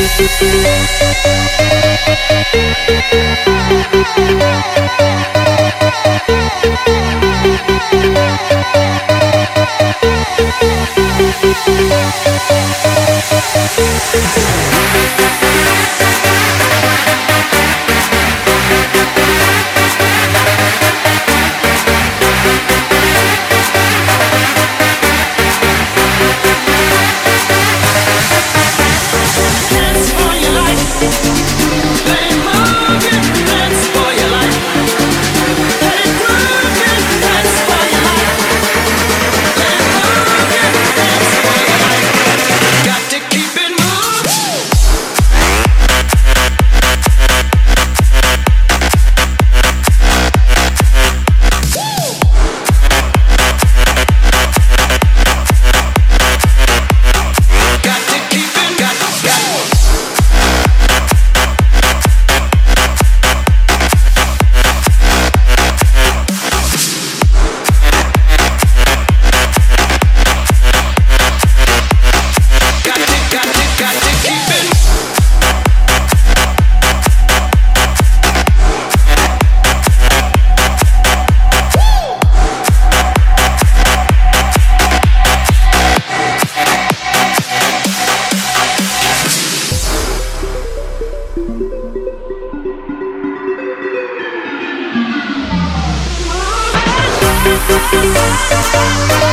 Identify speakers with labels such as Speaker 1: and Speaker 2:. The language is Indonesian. Speaker 1: Thank you.
Speaker 2: Thank